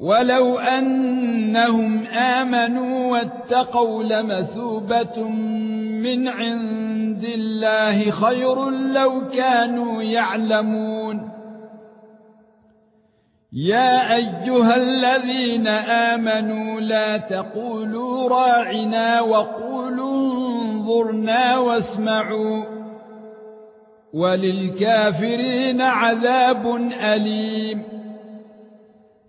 ولو انهم امنوا واتقوا لمثوبه من عند الله خير لو كانوا يعلمون يا ايها الذين امنوا لا تقولوا راعنا وقولوا انظرنا واسمعوا وللكافرين عذاب اليم